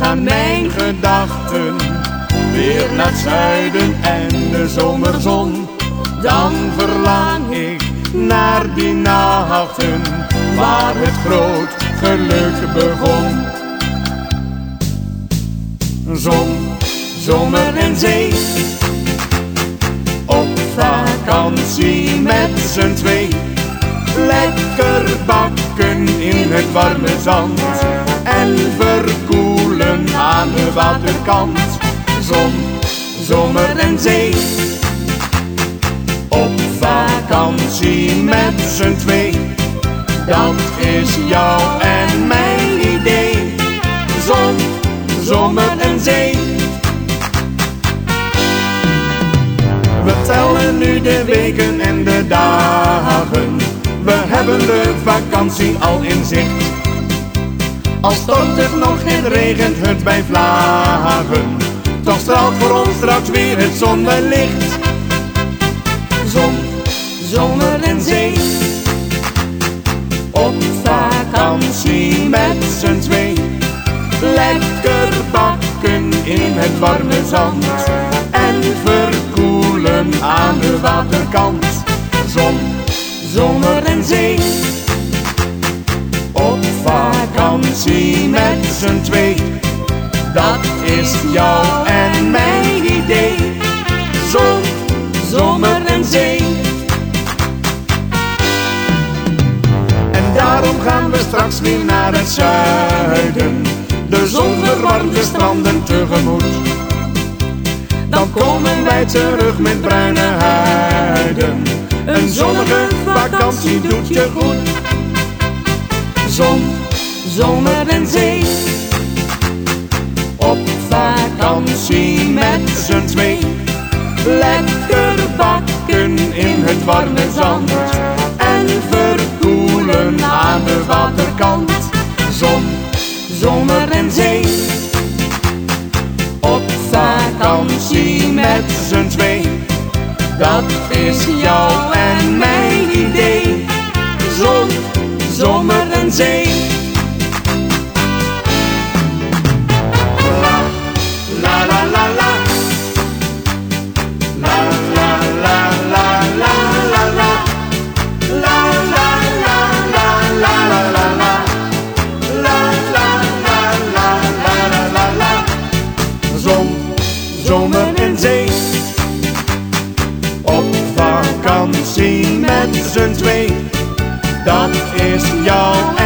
gaan mijn gedachten weer naar het zuiden en de zomerzon. Dan verlang ik naar die nachten waar het groot geluk begon. Zon, zomer en zee, op vakantie met z'n twee. Lekker bakken in het warme zand en verkoelen aan de waterkant. Zon, zomer en zee, op vakantie met z'n twee. Dat is jou en mijn idee. Zon, zomer en zee. We tellen nu de weken en de dagen. We hebben de vakantie al in zicht. Al stormt het nog en regent het bij vlagen. Toch straalt voor ons straks weer het zonnelicht. Zon, zomer en zee. Op vakantie met z'n twee. Lekker bakken in het warme zand. En verkoelen aan de waterkant. Met z'n twee. Dat is jou en mijn idee. Zon, zomer en zee. En daarom gaan we straks weer naar het zuiden. De zon verwarmt de stranden tegemoet. Dan komen wij terug met bruine huiden. Een zonnige vakantie doet je goed. Zon, zomer en zee. Op vakantie met z'n twee. Lekker bakken in het warme zand. En verkoelen aan de waterkant. Zon, zomer en zee. Op vakantie met z'n twee. Dat is jou en mijn idee. Zon, zomer en zee. Vakantie met z'n twee. Dat is jou